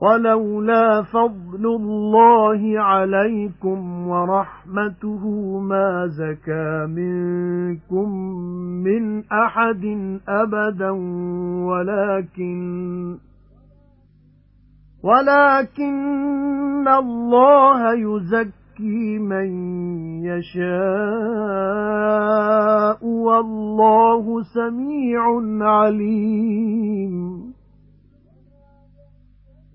وَلَوْلَا فَضْلُ اللَّهِ عَلَيْكُمْ وَرَحْمَتُهُ مَا زَكَى مِنكُم مِّنْ أَحَدٍ أَبَدًا وَلَكِنَّ وَلَكِنَّ اللَّهَ يُزَكِّي مَن يَشَاءُ وَاللَّهُ سَمِيعٌ عَلِيمٌ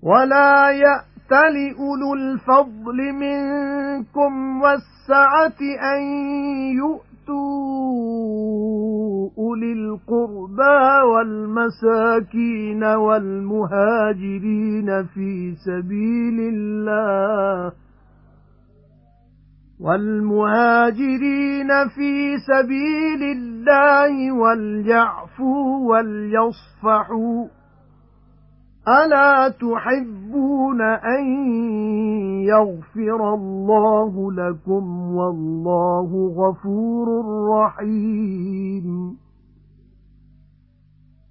وَلَا يَأْتَلِ أُولُو الْفَضْلِ مِنكُمْ وَالسَّعَةِ أَن يُؤْتُوا أُولِي الْقُرْبَى وَالْمَسَاكِينَ وَالْمُهَاجِرِينَ فِي سَبِيلِ اللَّهِ وَالْمُهَاجِرِينَ فِي سَبِيلِ اللَّهِ وَلْيَعْفُوا وَلْيَصْفَحُوا أَلَا تُحِبُّونَ أَن يَغْفِرَ اللَّهُ لَكُمْ وَاللَّهُ غَفُورٌ رَّحِيمٌ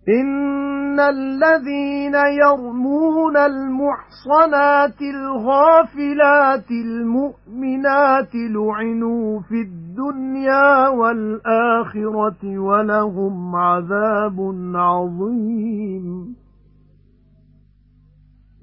إِنَّ الَّذِينَ يَرْمُونَ الْمُحْصَنَاتِ الْغَافِلَاتِ الْمُؤْمِنَاتِ لُعِنُوا فِي الدُّنْيَا وَالْآخِرَةِ وَلَهُمْ عَذَابٌ عَظِيمٌ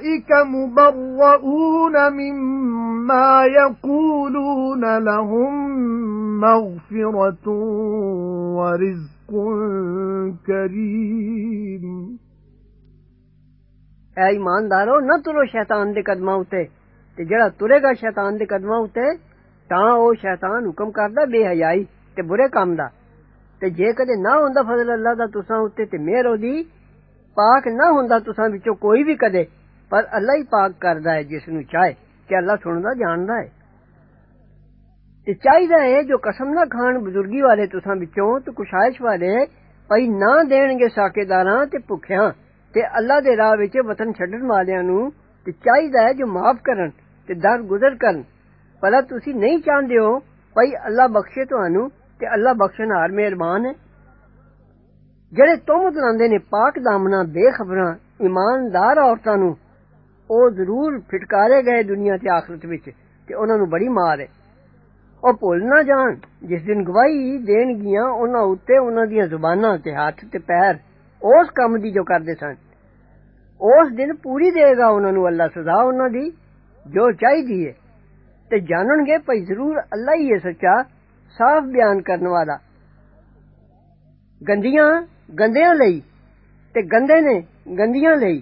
أُولَئِكَ مُبَرَّؤُونَ مِمَّا يَقُولُونَ لَهُم مَّغْفِرَةٌ وَرِزْقٌ كَرِيمٌ. أي ایماندارو نہ ترو شیطان دے قدماں اُتے تے جڑا ترے گا شیطان دے قدماں اُتے تاں أو شیطان حکم کردا بے حیائی تے برے کام دا۔ تے جے کدے نہ ہوندا فضل اللہ دا تساں اُتے تے مہر دی پاک نہ ہوندا تساں وچوں کوئی بھی کدے۔ پر اللہ ہی پاک کردا ہے، جس نو چاہے کہ اللہ سندا جاندا ہے۔ تے چاہیدا ہے جو قسم نہ کھان بزرگی والے تساں وچوں، تو کشائش والے پئی نہ دین گے ساکیداراں تے بھکھیاں۔ تے اللہ دے راہ وچ وطن چھڈن والیاں نو تے چاہیدا ہے جو معاف کرن تے در گزر کرن۔ بھلا تسی نہیں چاہندے ہو پئی اللہ بخشے تانوں تے اللہ بخشن ہار مہربان ہے۔ جڑے تہمت لاندے نے پاک دامنا بے خبراں، ایماندار عورتاں نو ਉਹ ਜ਼ਰੂਰ ਫਟਕਾਰੇ ਗਏ ਦੁਨੀਆ ਤੇ ਆਖਰਤ ਵਿੱਚ ਤੇ ਉਹਨਾਂ ਨੂੰ ਬੜੀ ਮਾਰ ਹੈ ਉਹ ਭੁੱਲ ਨਾ ਜਾਣ ਜਿਸ ਦਿਨ ਗਵਾਹੀ ਦੇਣਗੀਆਂ ਉਹਨਾਂ ਉੱਤੇ ਉਹਨਾਂ ਦੀਆਂ ਜ਼ੁਬਾਨਾਂ ਤੇ ਹੱਥ ਤੇ ਪੈਰ ਉਸ ਕੰਮ ਦੀ ਜੋ ਕਰਦੇ ਸਨ ਉਸ ਦਿਨ ਪੂਰੀ ਦੇਗਾ ਉਹਨਾਂ ਨੂੰ ਅੱਲਾ ਸਜ਼ਾ ਉਹਨਾਂ ਦੀ ਜੋ ਚਾਹੀਦੀ ਹੈ ਤੇ ਜਾਣਨਗੇ ਭਈ ਜ਼ਰੂਰ ਅੱਲਾ ਹੀ ਹੈ ਸੱਚਾ ਸਾਫ਼ ਬਿਆਨ ਕਰਨ ਵਾਲਾ ਗੰਦੀਆਂ ਗੰਦਿਆਂ ਲਈ ਤੇ ਗੰਦੇ ਨੇ ਗੰਦੀਆਂ ਲਈ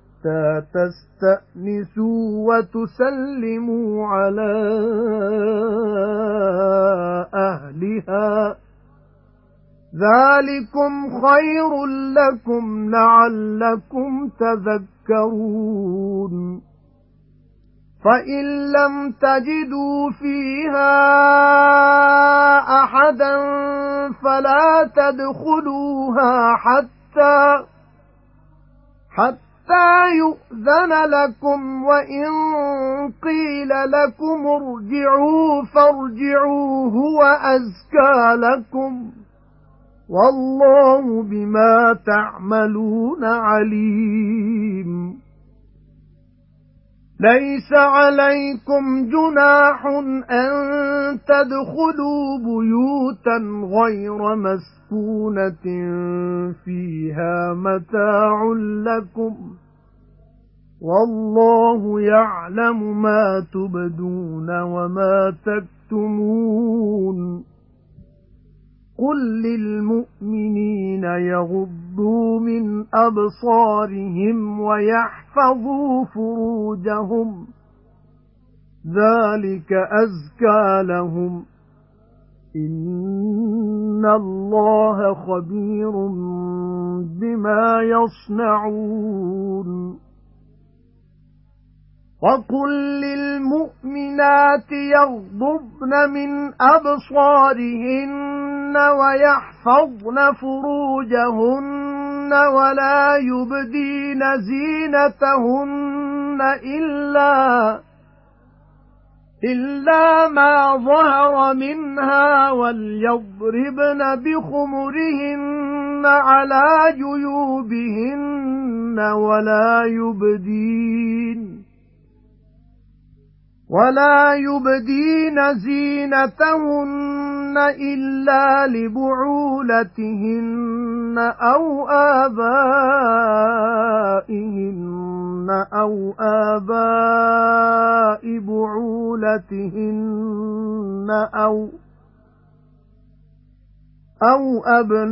حَتَّى تَسْتَأْنِسُوا وَتُسَلِّمُوا عَلَى أَهْلِهَا. ذَلِكُمْ خَيْرٌ لَّكُمْ لَعَلَّكُمْ تَذَكَّرُونَ. فَإِن لَّمْ تَجِدُوا فِيهَا أَحَدًا فَلَا تَدْخُلُوهَا حَتَّى حَتَّى يُؤْذَنَ لَكُمْ وَإِن قِيلَ لَكُمْ ارْجِعُوا فَارْجِعُوا هُوَ أَزْكَى لَكُمْ وَاللَّهُ بِمَا تَعْمَلُونَ عَلِيمٌ لَيْسَ عَلَيْكُمْ جُنَاحٌ أَن تَدْخُلُوا بُيُوتًا غَيْرَ مَسْكُونَةٍ فِيهَا مَتَاعٌ لَكُمْ وَاللَّهُ يَعْلَمُ مَا تُبْدُونَ وَمَا تَكْتُمُونَ قُل لِّلْمُؤْمِنِينَ يَغُضُّوا مِنْ أَبْصَارِهِمْ وَيَحْفَظُوا فُرُوجَهُمْ. ذَلِكَ أَزْكَى لَهُمْ. إِنَّ اللَّهَ خَبِيرٌ بِمَا يَصْنَعُونَ. وَقُل لِّلْمُؤْمِنَاتِ يَغْضُضْنَ مِنْ أَبْصَارِهِنَّ وَيَحْفَظْنَ فُرُوجَهُنَّ. وَلَا يُبْدِينَ زِينَتَهُنَّ إِلَّا إِلَّا مَا ظَهَرَ مِنْهَا وَلْيَضْرِبْنَ بِخُمُرِهِنَّ عَلَى جُيُوبِهِنَّ وَلَا يُبْدِينَ. وَلَا يُبْدِينَ زِينَتَهُنَّ إِلَّا لِبُعُولَتِهِنَّ أَوْ آبَائِهِنَّ أَوْ آبَاءِ بُعُولَتِهِنَّ أَوْ أَوْ أَبْنَائِهِنَّ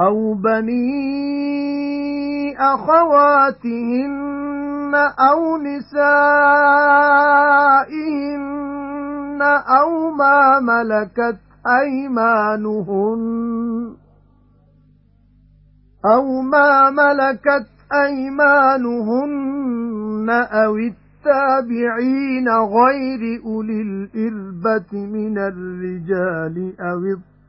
أَوْ بَنِي أَخَوَاتِهِنَّ أَوْ نِسَائِهِنَّ أَوْ مَا مَلَكَتْ أَيْمَانُهُنَّ أَوْ مَا مَلَكَتْ أَيْمَانُهُنَّ أَوِ التَّابِعِينَ غَيْرِ أُولِي الْإِرْبَةِ مِنَ الرِّجَالِ أَوِ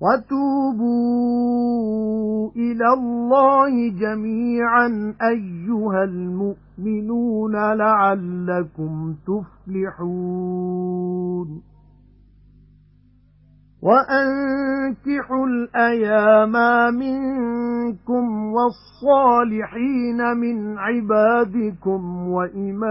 وَتُوبُوا إِلَى اللَّهِ جَمِيعًا أَيُّهَا الْمُؤْمِنُونَ لَعَلَّكُمْ تُفْلِحُونَ وَأَنكِحُوا الْأَيَامَ مِنكُمْ وَالصَّالِحِينَ مِنْ عِبَادِكُمْ وَإِمَائِكُمْ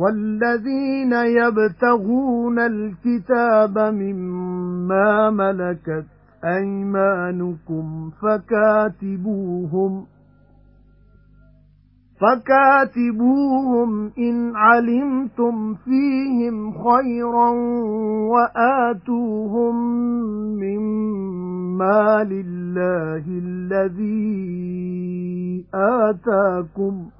وَالَّذِينَ يَبْتَغُونَ الْكِتَابَ مِمَّا مَلَكَتْ أَيْمَانُكُمْ فَكَاتِبُوهُمْ فَكَاتِبُوهُمْ إِنْ عَلِمْتُمْ فِيهِمْ خَيْرًا وَآتُوهُمْ مِنْ مَالِ اللَّهِ الَّذِي آتَاكُمْ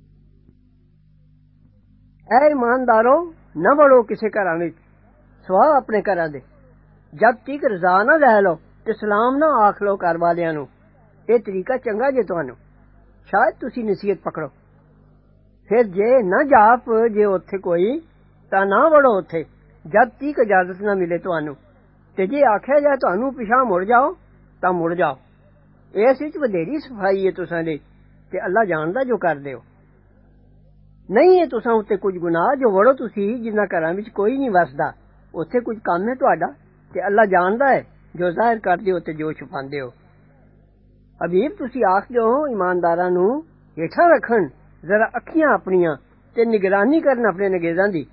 ਐ ਇਮਾਨਦਾਰੋ ਨਾ ਵੜੋ ਕਿਸੇ ਘਰਾਂ ਵਿੱਚ ਸਵਾ ਆਪਣੇ ਘਰਾਂ ਦੇ ਜਦ ਤੀਕ ਰਜ਼ਾ ਨਾ ਲੈ ਲਓ ਤੇ ਸਲਾਮ ਨਾ ਆਖ ਲਓ ਘਰ ਵਾਲਿਆਂ ਨੂੰ ਇਹ ਤਰੀਕਾ ਚੰਗਾ ਜੇ ਤੁਹਾਨੂੰ ਸ਼ਾਇਦ ਤੁਸੀਂ ਨਸੀਹਤ ਪਕੜੋ ਫਿਰ ਜੇ ਨਾ ਜਾਪ ਜੇ ਉੱਥੇ ਕੋਈ ਤਾਂ ਨਾ ਵੜੋ ਉੱਥੇ ਜਦ ਤੀਕ ਇਜਾਜ਼ਤ ਨਾ ਮਿਲੇ ਤੁਹਾਨੂੰ ਤੇ ਜੇ ਆਖਿਆ ਜਾ ਤੁਹਾਨੂੰ ਪਿਛਾ ਮੁੜ ਜਾਓ ਤਾਂ ਮੁੜ ਜਾਓ ਇਸ ਵਿੱਚ ਵਧੇਰੀ ਸਫਾਈ ਹੈ ਤੁਸਾਂ ਦੀ ਤੇ ਅੱਲਾ ਜਾਣਦਾ ਜੋ ਕਰਦੇ ਹੋ ਨਹੀਂ ਹੈ ਤੁਸਾਂ ਉੱਤੇ ਕੁਝ ਗੁਨਾਹ ਜੋ ਵੜੋ ਤੁਸੀਂ ਜਿੰਨਾ ਘਰਾਂ ਵਿੱਚ ਕੋਈ ਨਹੀਂ ਵਸਦਾ ਉੱਥੇ ਕੁਝ ਕੰਮ ਹੈ ਤੁਹਾਡਾ ਤੇ ਅੱਲਾ ਜਾਣਦਾ ਹੈ ਜੋ ਜ਼ਾਹਿਰ ਕਰਦੇ ਹੋ ਤੇ ਜੋ ਛੁਪਾਉਂਦੇ ਹੋ ਹਬੀਬ ਤੁਸੀਂ ਆਖਦੇ ਹੋ ਇਮਾਨਦਾਰਾਂ ਨੂੰ ਹੇਠਾਂ ਰੱਖਣ ਜ਼ਰਾ ਅੱਖੀਆਂ ਆਪਣੀਆਂ ਤੇ ਨਿਗਰਾਨੀ ਕਰਨ ਆਪਣੇ ਨਗੇਜ਼ਾਂ ਦੀ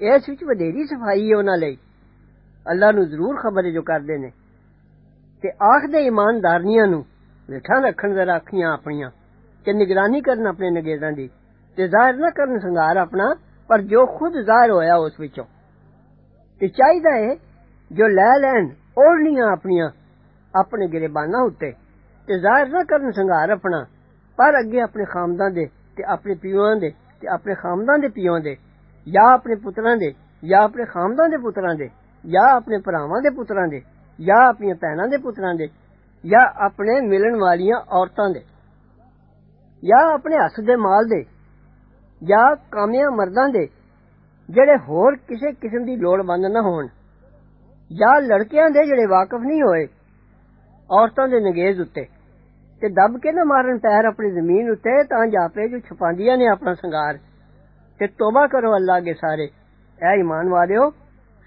ਇਸ ਵਿੱਚ ਵਧੇਰੀ ਸਫਾਈ ਹੈ ਉਹਨਾਂ ਲਈ ਅੱਲਾ ਨੂੰ ਜ਼ਰੂਰ ਖਬਰ ਹੈ ਜੋ ਕਰਦੇ ਨੇ ਤੇ ਆਖਦੇ ਇਮਾਨਦਾਰਨੀਆਂ ਨੂੰ ਵੇਖਾਂ ਰੱਖਣ ਜ਼ਰਾ ਅੱਖੀਆਂ ਆਪਣੀਆਂ ਤੇ ਨਿਗਰਾਨੀ ਕਰਨ ਆਪਣੇ ਨਗੇਜ਼ਾਂ ਦੀ ਤੇ ਜ਼ਾਹਿਰ ਨਾ ਕਰਨ ਸੰਗਾਰ ਆਪਣਾ ਪਰ ਜੋ ਖੁਦ ਜ਼ਾਹਿਰ ਹੋਇਆ ਉਸ ਵਿੱਚੋਂ ਤੇ ਚਾਹੀਦਾ ਹੈ ਜੋ ਲੈ ਲੈਣ ਓੜਨੀਆਂ ਆਪਣੀਆਂ ਆਪਣੇ ਗਰੇਬਾਨਾਂ ਉੱਤੇ ਤੇ ਜ਼ਾਹਿਰ ਨਾ ਕਰਨ ਸੰਗਾਰ ਆਪਣਾ ਪਰ ਅੱਗੇ ਆਪਣੇ ਖਾਮਦਾਂ ਦੇ ਤੇ ਆਪਣੇ ਪੀਵਾਂ ਦੇ ਤੇ ਆਪਣੇ ਖਾਮਦਾਂ ਦੇ ਪੀਵਾਂ ਦੇ ਜਾਂ ਆਪਣੇ ਪੁੱਤਰਾਂ ਦੇ ਜਾਂ ਆਪਣੇ ਖਾਮਦਾਂ ਦੇ ਪੁੱਤਰਾਂ ਦੇ ਜਾਂ ਆਪਣੇ ਭਰਾਵਾਂ ਦੇ ਪੁੱਤਰਾਂ ਦੇ ਜਾਂ ਆਪਣੀਆਂ ਭੈਣਾਂ ਦੇ ਪੁੱਤਰਾਂ ਦੇ ਜਾਂ ਆਪਣੇ ਮਿਲਣ ਵਾਲੀਆਂ ਔਰਤਾਂ ਦੇ ਜਾਂ ਆਪਣੇ ਹੱਥ ਦੇ ਮਾਲ ਦੇ ਜਾਂ ਕਾਮਿਆਂ ਮਰਦਾਂ ਦੇ ਜਿਹੜੇ ਹੋਰ ਕਿਸੇ ਕਿਸਮ ਦੀ ਲੋੜਵੰਦ ਨਾ ਹੋਣ ਜਾਂ ਲੜਕਿਆਂ ਦੇ ਜਿਹੜੇ ਵਾਕਿਫ ਨਹੀਂ ਹੋਏ ਔਰਤਾਂ ਦੇ ਨਗੇਜ਼ ਉੱਤੇ ਤੇ ਦਬ ਕੇ ਨਾ ਮਾਰਨ ਪੈਰ ਆਪਣੀ ਜ਼ਮੀਨ ਉੱਤੇ ਤਾਂ ਜਾਪੇ ਜੋ ਛਪਾਉਂਦੀਆਂ ਨੇ ਆਪਣਾ ਸੰਗਾਰ ਤੇ ਤੋਬਾ ਕਰੋ ਅੱਲਾ ਅੱਗੇ ਸਾਰੇ ਐ ਈਮਾਨ ਵਾਲਿਓ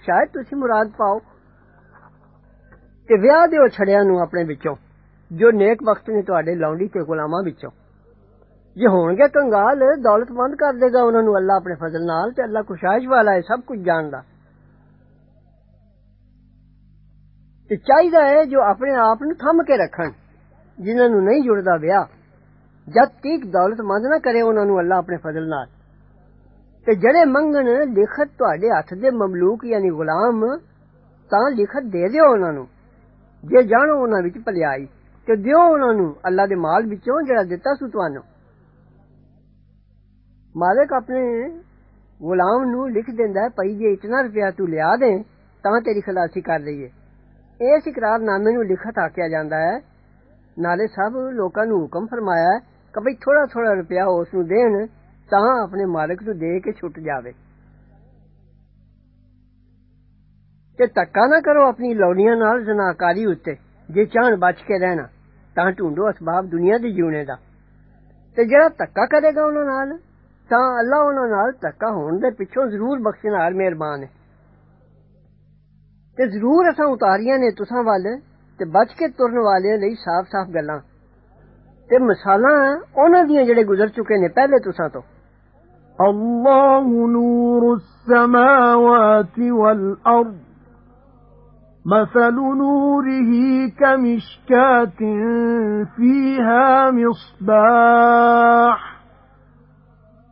ਸ਼ਾਇਦ ਤੁਸੀਂ ਮੁਰਾਦ ਪਾਓ ਤੇ ਵਿਆਹ ਦਿਓ ਛੜਿਆਂ ਨੂੰ ਆਪਣੇ ਵਿੱਚੋਂ ਜੋ ਨੇਕ ਵਕਤ ਨੇ ਤੁਹਾਡੇ ਲੌਂਡੀ ਤੇ ਗੁਲਾਮਾਂ ਵਿੱਚੋਂ ਜੇ ਹੋਣਗੇ ਕੰਗਾਲ ਦੌਲਤਮੰਦ ਕਰ ਦੇਗਾ ਉਹਨਾਂ ਨੂੰ ਅੱਲਾ ਆਪਣੇ ਫਜ਼ਲ ਨਾਲ ਤੇ ਅੱਲਾ ਕੁਸ਼ਾਇਸ਼ ਵਾਲਾ ਹੈ ਸਭ ਕੁਝ ਜਾਣਦਾ ਤੇ ਚਾਹੀਦਾ ਹੈ ਜੋ ਆਪਣੇ ਆਪ ਨੂੰ ਥੰਮ ਕੇ ਰੱਖਣ ਜਿਨ੍ਹਾਂ ਨੂੰ ਨਹੀਂ ਜੁੜਦਾ ਵਿਆਹ ਜਦ ਤੱਕ ਦੌਲਤਮੰਦ ਨਾ ਕਰੇ ਉਹਨਾਂ ਨੂੰ ਅੱਲਾ ਆਪਣੇ ਫਜ਼ਲ ਨਾਲ ਤੇ ਜਿਹੜੇ ਮੰਗਣ ਲਿਖਤ ਤੁਹਾਡੇ ਹੱਥ ਦੇ ਮਮਲੂਕ ਯਾਨੀ ਗੁਲਾਮ ਤਾਂ ਲਿਖਤ ਦੇ ਦਿਓ ਉਹਨਾਂ ਨੂੰ ਜੇ ਜਾਣੋ ਉਹਨਾਂ ਵਿੱਚ ਭਲਾਈ ਤੇ ਦਿਓ ਉਹਨਾਂ ਨੂੰ ਅੱਲਾ ਦੇ ਮਾਲ ਵਿੱਚੋਂ ਜਿਹੜਾ ਦਿੱਤਾ ਸੁ ਤੁਹਾਨੂੰ ਮਾਲਕ ਆਪਣੇ ਗੁਲਾਮ ਨੂੰ ਲਿਖ ਦਿੰਦਾ ਭਈ ਜੇ ਇਤਨਾ ਰੁਪਿਆ ਤੂੰ ਲਿਆ ਦੇ ਤਾਂ ਤੇਰੀ ਖਲਾਸੀ ਕਰ ਲਈਏ ਇਸ ਇਕਰਾਰਨਾਮੇ ਨੂੰ ਲਿਖਤ ਆਖਿਆ ਜਾਂਦਾ ਹੈ ਨਾਲੇ ਸਭ ਲੋਕਾਂ ਨੂੰ ਹੁਕਮ ਫਰਮਾਇਆ ਕਿ ਭਈ ਥੋੜਾ ਥੋੜਾ ਰੁਪਿਆ ਉਸ ਨੂੰ ਦੇਣ ਤਾਂ ਆਪਣੇ ਮਾਲਕ ਨੂੰ ਦੇ ਕੇ ਛੁੱਟ ਜਾਵੇ ਤੇ ਧੱਕਾ ਨਾ ਕਰੋ ਆਪਣੀ ਲੌੜੀਆਂ ਨਾਲ ਜ਼ਨਾਕਾਰੀ ਉੱਤੇ ਜੇ ਚਾਹਣ ਬਚ ਕੇ ਰਹਿਣਾ ਤਾਂ ਢੂੰਡੋ ਅਸਬਾਬ ਦੁਨੀਆ ਦੇ ਜੀਉਣੇ ਦਾ ਤੇ ਜਿਹੜਾ ਧੱਕਾ ਕਰੇਗਾ ਉਹਨਾਂ ਨਾਲ ਤਾਂ ਅੱਲਾ ਉਹਨਾਂ ਨਾਲ ਧੱਕਾ ਹੋਣ ਦੇ ਪਿੱਛੋਂ ਜ਼ਰੂਰ ਬਖਸ਼ਣਹਾਰ ਮਿਹਰਬਾਨ ਹੈ ਤੇ ਜ਼ਰੂਰ ਅਸਾਂ ਉਤਾਰੀਆਂ ਨੇ ਤੁਸਾਂ ਵੱਲ ਤੇ ਬਚ ਕੇ ਤੁਰਨ ਵਾਲਿਆਂ ਲਈ ਸਾਫ਼-ਸਾਫ਼ ਗੱਲਾਂ ਤੇ ਮਿਸਾਲਾਂ ਉਹਨਾਂ ਦੀਆਂ ਜਿਹੜੇ ਗੁਜ਼ਰ ਚੁੱਕੇ ਨੇ ਪਹਿਲੇ ਤੁਸਾਂ ਤੋਂ الله نور السماوات والأرض مثل نوره كمشكاة فيها مصباح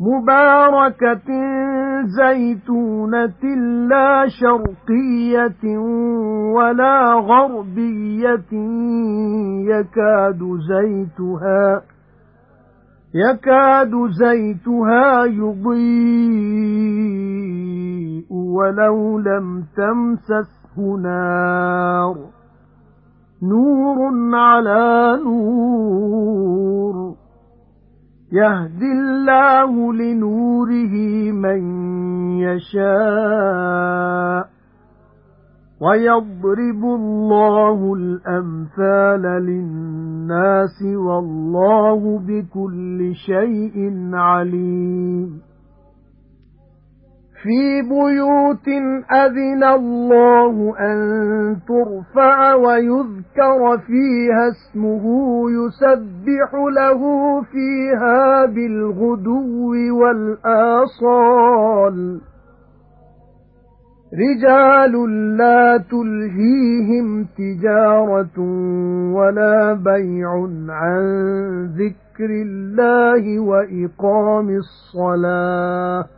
مُبَارَكَةٍ زَيْتُونَةٍ لَّا شَرْقِيَّةٍ وَلَا غَرْبِيَّةٍ يَكَادُ زَيْتُهَا يَكَادُ زَيْتُهَا يُضِيءُ وَلَوْ لَمْ تَمْسَسْهُ نَارٌ. نُورٌ عَلَى نُورٍ. يَهْدِي اللَّهُ لِنُورِهِ مَن يَشَاءُ وَيَضْرِبُ اللَّهُ الْأَمْثَالَ لِلنَّاسِ وَاللَّهُ بِكُلِّ شَيْءٍ عَلِيمٌ فِي بُيُوتٍ أَذِنَ اللَّهُ أَن تُرْفَعَ وَيُذْكَرَ فِيهَا اسْمُهُ يُسَبِّحُ لَهُ فِيهَا بِالْغُدُوِّ وَالْآصَالِ. رِجَالٌ لَّا تُلْهِيهِمْ تِجَارَةٌ وَلَا بَيْعٌ عَن ذِكْرِ اللَّهِ وَإِقَامِ الصَّلَاةِ.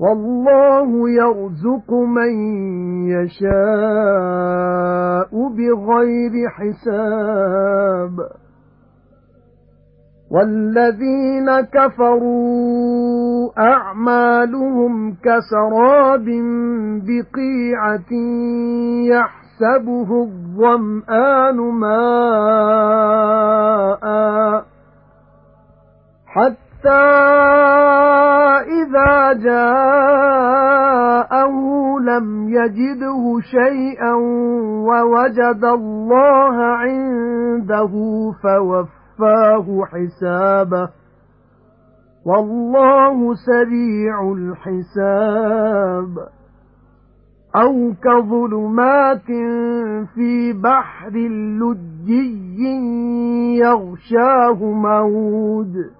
وَاللَّهُ يَرْزُقُ مَن يَشَاءُ بِغَيْرِ حِسَابٍ. وَالَّذِينَ كَفَرُوا أَعْمَالُهُمْ كَسَرَابٍ بِقِيعَةٍ يَحْسَبُهُ الظَّمْآنُ مَاءً حَتَّى جَاءَهُ لَمْ يَجِدْهُ شَيْئًا وَوَجَدَ اللَّهَ عِندَهُ فَوَفَّاهُ حِسَابَهُ. وَاللَّهُ سَرِيعُ الْحِسَابِ. أَوْ كَظُلُمَاتٍ فِي بَحْرٍ لُجِّيٍّ يَغْشَاهُ مَوْجٌ.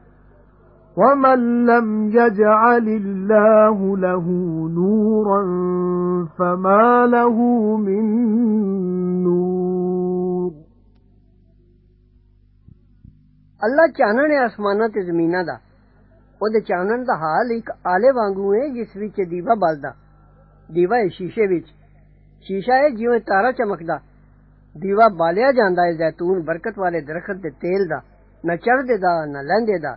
وَمَن لَّمْ يَجْعَلِ اللَّهُ لَهُ نُورًا فَمَا لَهُ مِن نُور ਅੱਲਾ ਚਾਨਣ ਹੈ ਅਸਮਾਨਾਂ ਤੇ ਜ਼ਮੀਨਾਂ ਦਾ ਉਹਦੇ ਚਾਨਣ ਦਾ ਹਾਲ ਇੱਕ ਆਲੇ ਵਾਂਗੂ ਹੈ ਜਿਸ ਵਿੱਚ ਦੀਵਾ ਬਲਦਾ ਦੀਵਾ ਹੈ ਸ਼ੀਸ਼ੇ ਵਿੱਚ ਸ਼ੀਸ਼ਾ ਹੈ ਜਿਵੇਂ ਤਾਰਾ ਚਮਕਦਾ ਦੀਵਾ ਬਾਲਿਆ ਜਾਂਦਾ ਹੈ ਜ਼ੈਤੂਨ ਬਰਕਤ ਵਾਲੇ ਦਰਖਤ ਦੇ ਤੇਲ ਦਾ ਨਾ ਚੜ੍ਹਦੇ ਦਾ ਨਾ ਲਹਿੰਦੇ ਦਾ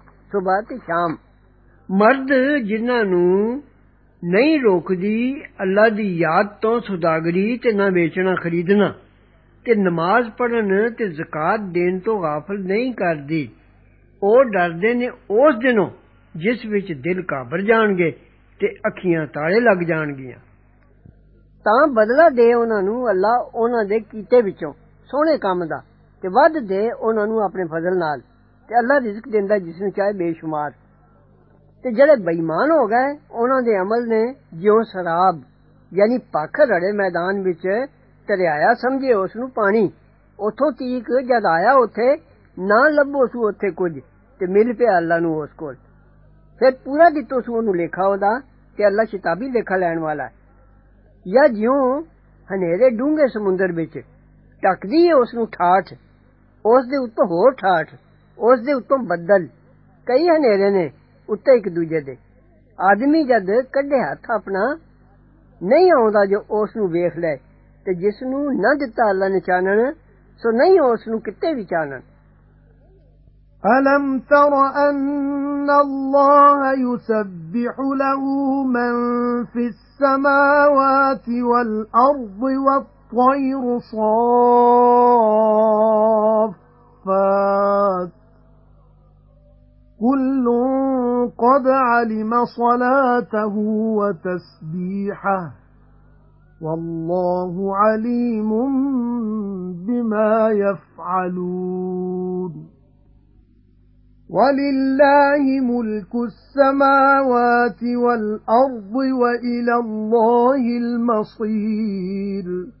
ਸਵੇਰ ਤੇ ਸ਼ਾਮ। ਮਰਦ ਜਿਨ੍ਹਾਂ ਨੂੰ ਨਹੀਂ ਰੋਕਦੀ, ਅੱਲਾ ਦੀ ਯਾਦ ਤੋਂ ਸੁਦਾਗਰੀ ਤੇ ਨਾ ਵੇਚਣਾ, ਖਰੀਦਣਾ ਤੇ ਨਮਾਜ਼ ਪੜਨ ਤੇ ਜ਼ਕਾਤ ਦੇਣ ਤੋਂ ਗਾਫਲ ਨਹੀਂ ਕਰਦੀ, ਉਹ ਡਰਦੇ ਨੇ ਉਸ ਦਿਨੋਂ ਜਿਸ ਵਿੱਚ ਦਿਲ ਕਾਬਰ ਜਾਣਗੇ ਤੇ ਅੱਖੀਆਂ ਤਾਲੇ ਲੱਗ ਜਾਣਗੀਆਂ। ਤਾਂ ਬਦਲਾ ਦੇ ਉਹਨਾਂ ਨੂੰ ਅੱਲਾ ਉਹਨਾਂ ਦੇ ਕੀਤੇ ਵਿੱਚੋਂ ਸੋਹਣੇ ਕੰਮ ਦਾ ਤੇ ਵੱਧ ਦੇ ਉਹਨਾਂ ਨੂੰ ਆਪਣੇ ਫਜ਼ਲ ਨਾਲ। ਤੇ ਅੱਲਾ ਰਿਜ਼ਕ ਦਿੰਦਾ ਜਿਸ ਨੂੰ ਚਾਹੇ ਬੇਸ਼ੁਮਾਰ ਤੇ ਜਿਹੜੇ ਬੇਈਮਾਨ ਹੋ ਗਏ ਉਹਨਾਂ ਦੇ ਅਮਲ ਨੇ ਜਿਉਂ ਸ਼ਰਾਬ ਯਾਨੀ ਪੱਖ ਰੜੇ ਮੈਦਾਨ ਵਿੱਚ ਤਰਿਆਇਆ ਸਮਝੇ ਉਸ ਨੂੰ ਪਾਣੀ ਉਥੋਂ ਤੀਕ ਜਦ ਆਇਆ ਉੱਥੇ ਨਾ ਲੱਭੋ ਸੂ ਉੱਥੇ ਕੁਝ ਤੇ ਮਿਲ ਪਿਆ ਅੱਲਾ ਨੂੰ ਉਸ ਕੋਲ ਫਿਰ ਪੂਰਾ ਦਿੱਤੋ ਸੂ ਉਹਨੂੰ ਲੇਖਾ ਉਹਦਾ ਤੇ ਅੱਲਾ ਸ਼ਿਤਾਬੀ ਲੇਖਾ ਲੈਣ ਵਾਲਾ ਹੈ ਜਾਂ ਜਿਉਂ ਹਨੇਰੇ ਡੂੰਘੇ ਸਮੁੰਦਰ ਵਿੱਚ ਟੱਕਦੀ ਏ ਉਸ ਨੂੰ ਠਾਠ ਉਸ ਦੇ ਉੱਤੋਂ ਹੋਰ ਠਾਠ ਉਸ ਦੇ ਉੱਤੋਂ ਬੱਦਲ ਕਈ ਹਨੇਰੇ ਨੇ ਉੱਤੇ ਇੱਕ ਦੂਜੇ ਦੇ ਆਦਮੀ ਜਦ ਕੱਢੇ ਹੱਥ ਆਪਣਾ ਨਹੀਂ ਆਉਂਦਾ ਜੋ ਉਸ ਨੂੰ ਵੇਖ ਲੈ ਤੇ ਜਿਸ ਨੂੰ ਨਾ ਦਿੱਤਾ ਅੱਲਾ ਨੇ ਚਾਨਣ ਸੋ ਨਹੀਂ ਉਸ ਨੂੰ ਕਿਤੇ ਵੀ ਚਾਨਣ أَلَمْ تَرَ أَنَّ اللَّهَ يُسَبِّحُ لَهُ مَن فِي السَّمَاوَاتِ وَالْأَرْضِ وَالطَّيْرُ صَافَّاتٍ كُلٌّ قَدْ عَلِمَ صَلَاتَهُ وَتَسْبِيحَهُ وَاللَّهُ عَلِيمٌ بِمَا يَفْعَلُونَ. وَلِلَّهِ مُلْكُ السَّمَاوَاتِ وَالْأَرْضِ وَإِلَى اللَّهِ الْمَصِيرُ.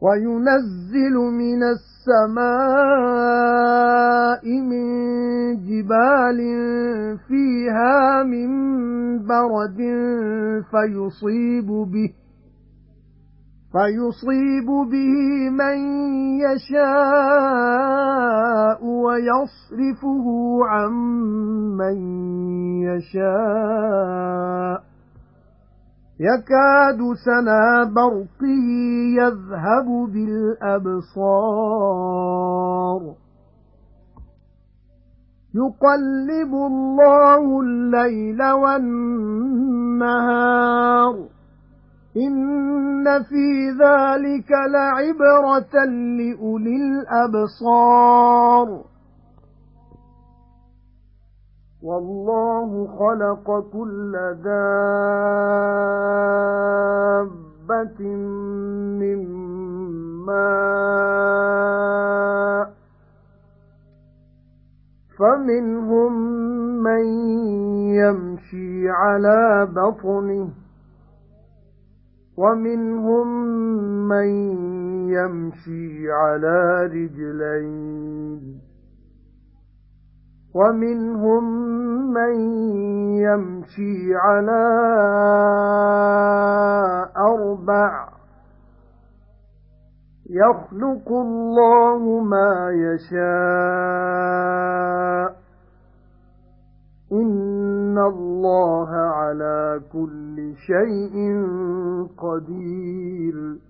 وَيُنَزِّلُ مِنَ السَّمَاءِ مِن جِبَالٍ فِيهَا مِن بَرَدٍ فَيُصِيبُ بِهِ فَيُصِيبُ بِهِ مَن يَشَاءُ وَيَصْرِفُهُ عَن مَّن يَشَاءُ يَكَادُ سَنَا بَرْقِهِ يَذْهَبُ بِالْأَبْصَارِ. يُقَلِّبُ اللَّهُ اللَّيْلَ وَالنَّهَارَ. إِنَّ فِي ذَلِكَ لَعِبْرَةً لِأُولِي الْأَبْصَارِ. وَاللَّهُ خَلَقَ كُلَّ دَابَّةٍ مِّن مَّاءٍ فَمِنْهُم مَّن يَمْشِي عَلَى بَطْنِهِ وَمِنْهُم مَّن يَمْشِي عَلَى رِجْلَيْنِ. وَمِنْهُمْ مَن يَمْشِي عَلَى أَرْبَعٍ. يَخْلُقُ اللَّهُ مَا يَشَاءُ. إِنَّ اللَّهَ عَلَى كُلِّ شَيْءٍ قَدِيرٌ.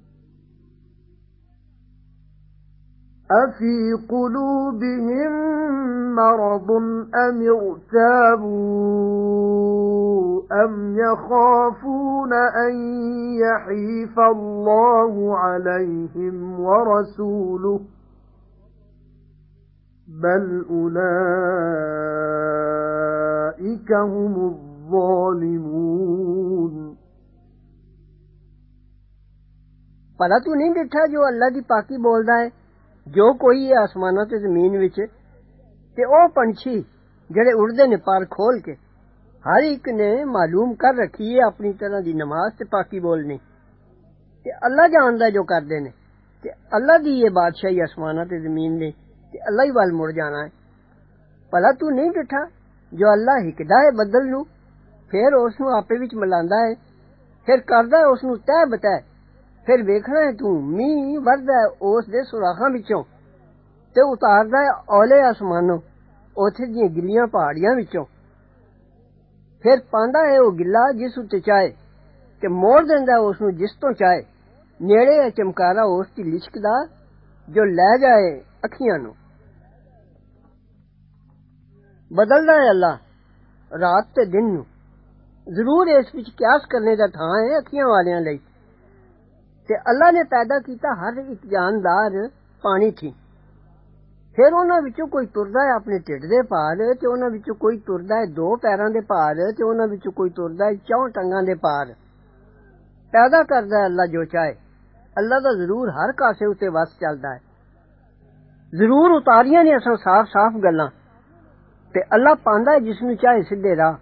أَفِي قُلُوبِهِم مَّرَضٌ أَمِ ارْتَابُوا أَمْ يَخَافُونَ أَن يَحِيفَ اللَّهُ عَلَيْهِمْ وَرَسُولُهُ بَلْ أُولَئِكَ هُمُ الظَّالِمُونَ ਭਲਾ ਤੂੰ ਨਹੀਂ ਦੇਖਿਆ ਜੋ ਅੱਲਾ ਦੀ ਪਾਕੀ ਬੋਲਦਾ ਹੈ جو کوئی ہے آسماناں تے زمین وچ تے او پنچھی جڑے اڑدے نے پر کھول کے ہر ایک نے معلوم کر رکھی ہے اپنی طرح دی نماز تے پاکی بولنی تے اللہ جاندا جو کردے نے تے اللہ دی یہ بادشاہی آسماناں تے زمین دی تے اللہ ہی وال مڑ جانا ہے بھلا تو نہیں ڈٹھا جو اللہ ہکدا ہے بدل نو پھر اس نو آپے وچ ملاندا ہے پھر کردا ہے اس نو تے پھر ویکھنا ہے تو مینہ وردا ہے اس دے سوراخاں وچوں۔ تے اتاردا ہے اولے آسمانوں، اوتھے دی گلیاں پہاڑیاں وچوں۔ پھر پاندا ہے او گلا جس اُتے چاہے، تے موڑ دیندا ہے اس جس تو چاہے۔ نیڑے ہے چمکارا اس دی لشکدا جو لے جائے اکھیاں نو بدلدا ہے اللہ، رات تے دن نو ضرور اس وچ قیاس کرنے دا تھاں ہے اکھیاں والیاں لئی۔ تے اللہ نے پیدا کیتا ہر ایک جاندار پانی تھی۔ پھر انہاں وچوں کوئی تردا ہے اپنے ٹڈ دے بھار، تے انہاں وچوں کوئی تردا ہے دو پیراں دے بھار، تے انہاں وچوں کوئی تردا ہے چوں ٹنگاں دے بھار۔ پیدا کردا ہے اللہ جو چاہے۔ اللہ دا ضرور ہر شے اتے وس چلدا ہے۔ ضرور اتاریاں نے اساں صاف صاف گلاں۔ تے اللہ پاندا ہے جس نو چاہے سیدھے راہ۔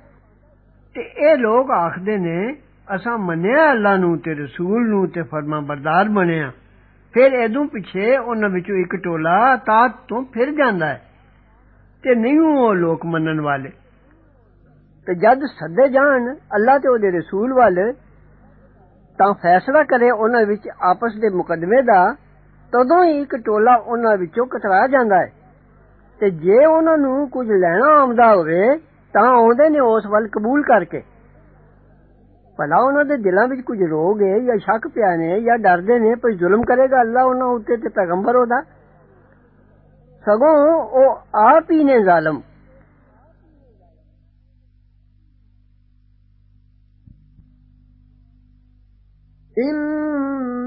تے اے لوگ آکھدے نے ਅਸਾਂ ਮੰਨਿਆ ਅੱਲਾ ਨੂੰ ਤੇ ਰਸੂਲ ਨੂੰ ਤੇ ਫਰਮਾ ਬਰਦਾਰ ਬਣਿਆ ਫਿਰ ਇਦੋਂ ਪਿੱਛੇ ਉਹਨਾਂ ਵਿੱਚੋਂ ਇੱਕ ਟੋਲਾ ਤਾਤ ਤੋਂ ਫਿਰ ਜਾਂਦਾ ਹੈ ਤੇ ਨਹੀਂ ਉਹ ਲੋਕ ਮੰਨਣ ਵਾਲੇ ਤੇ ਜਦ ਸੱਦੇ ਜਾਣ ਅੱਲਾ ਤੇ ਉਹਦੇ ਰਸੂਲ ਵੱਲ ਤਾਂ ਫੈਸਲਾ ਕਰੇ ਉਹਨਾਂ ਵਿੱਚ ਆਪਸ ਦੇ ਮੁਕਦਮੇ ਦਾ ਤਦੋਂ ਹੀ ਇੱਕ ਟੋਲਾ ਉਹਨਾਂ ਵਿੱਚੋਂ ਕਤਰਾ ਜਾਂਦਾ ਹੈ ਤੇ ਜੇ ਉਹਨਾਂ ਨੂੰ ਕੁਝ ਲੈਣਾ ਆਉਂਦਾ ਹੋਵੇ ਤਾਂ ਆਉਂਦੇ ਨੇ ਉਸ ਵੱਲ ਕਬੂਲ ਕਰਕੇ ਭਲਾ ਉਹਨਾਂ ਦੇ ਦਿਲਾਂ ਵਿੱਚ ਕੁਝ ਰੋਗ ਹੈ ਜਾਂ ਸ਼ੱਕ ਪਿਆ ਨੇ ਜਾਂ ਡਰਦੇ ਨੇ ਪਰ ਜ਼ੁਲਮ ਕਰੇਗਾ ਅੱਲਾ ਉਹਨਾਂ ਉੱਤੇ ਤੇ ਪੈਗੰਬਰ ਉਹਦਾ ਸਗੋਂ ਉਹ ਆਪ ਹੀ ਨੇ ਜ਼ਾਲਮ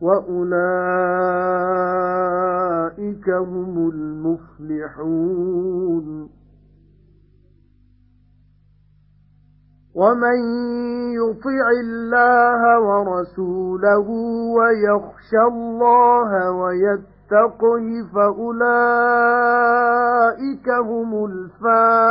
وَأُولَئِكَ هُمُ الْمُفْلِحُونَ وَمَن يُطِعِ اللَّهَ وَرَسُولَهُ وَيَخْشَ اللَّهَ وَيَتَّقِ يَتَّقْهِ فَأُولَئِكَ هُمُ الْفَائِزُونَ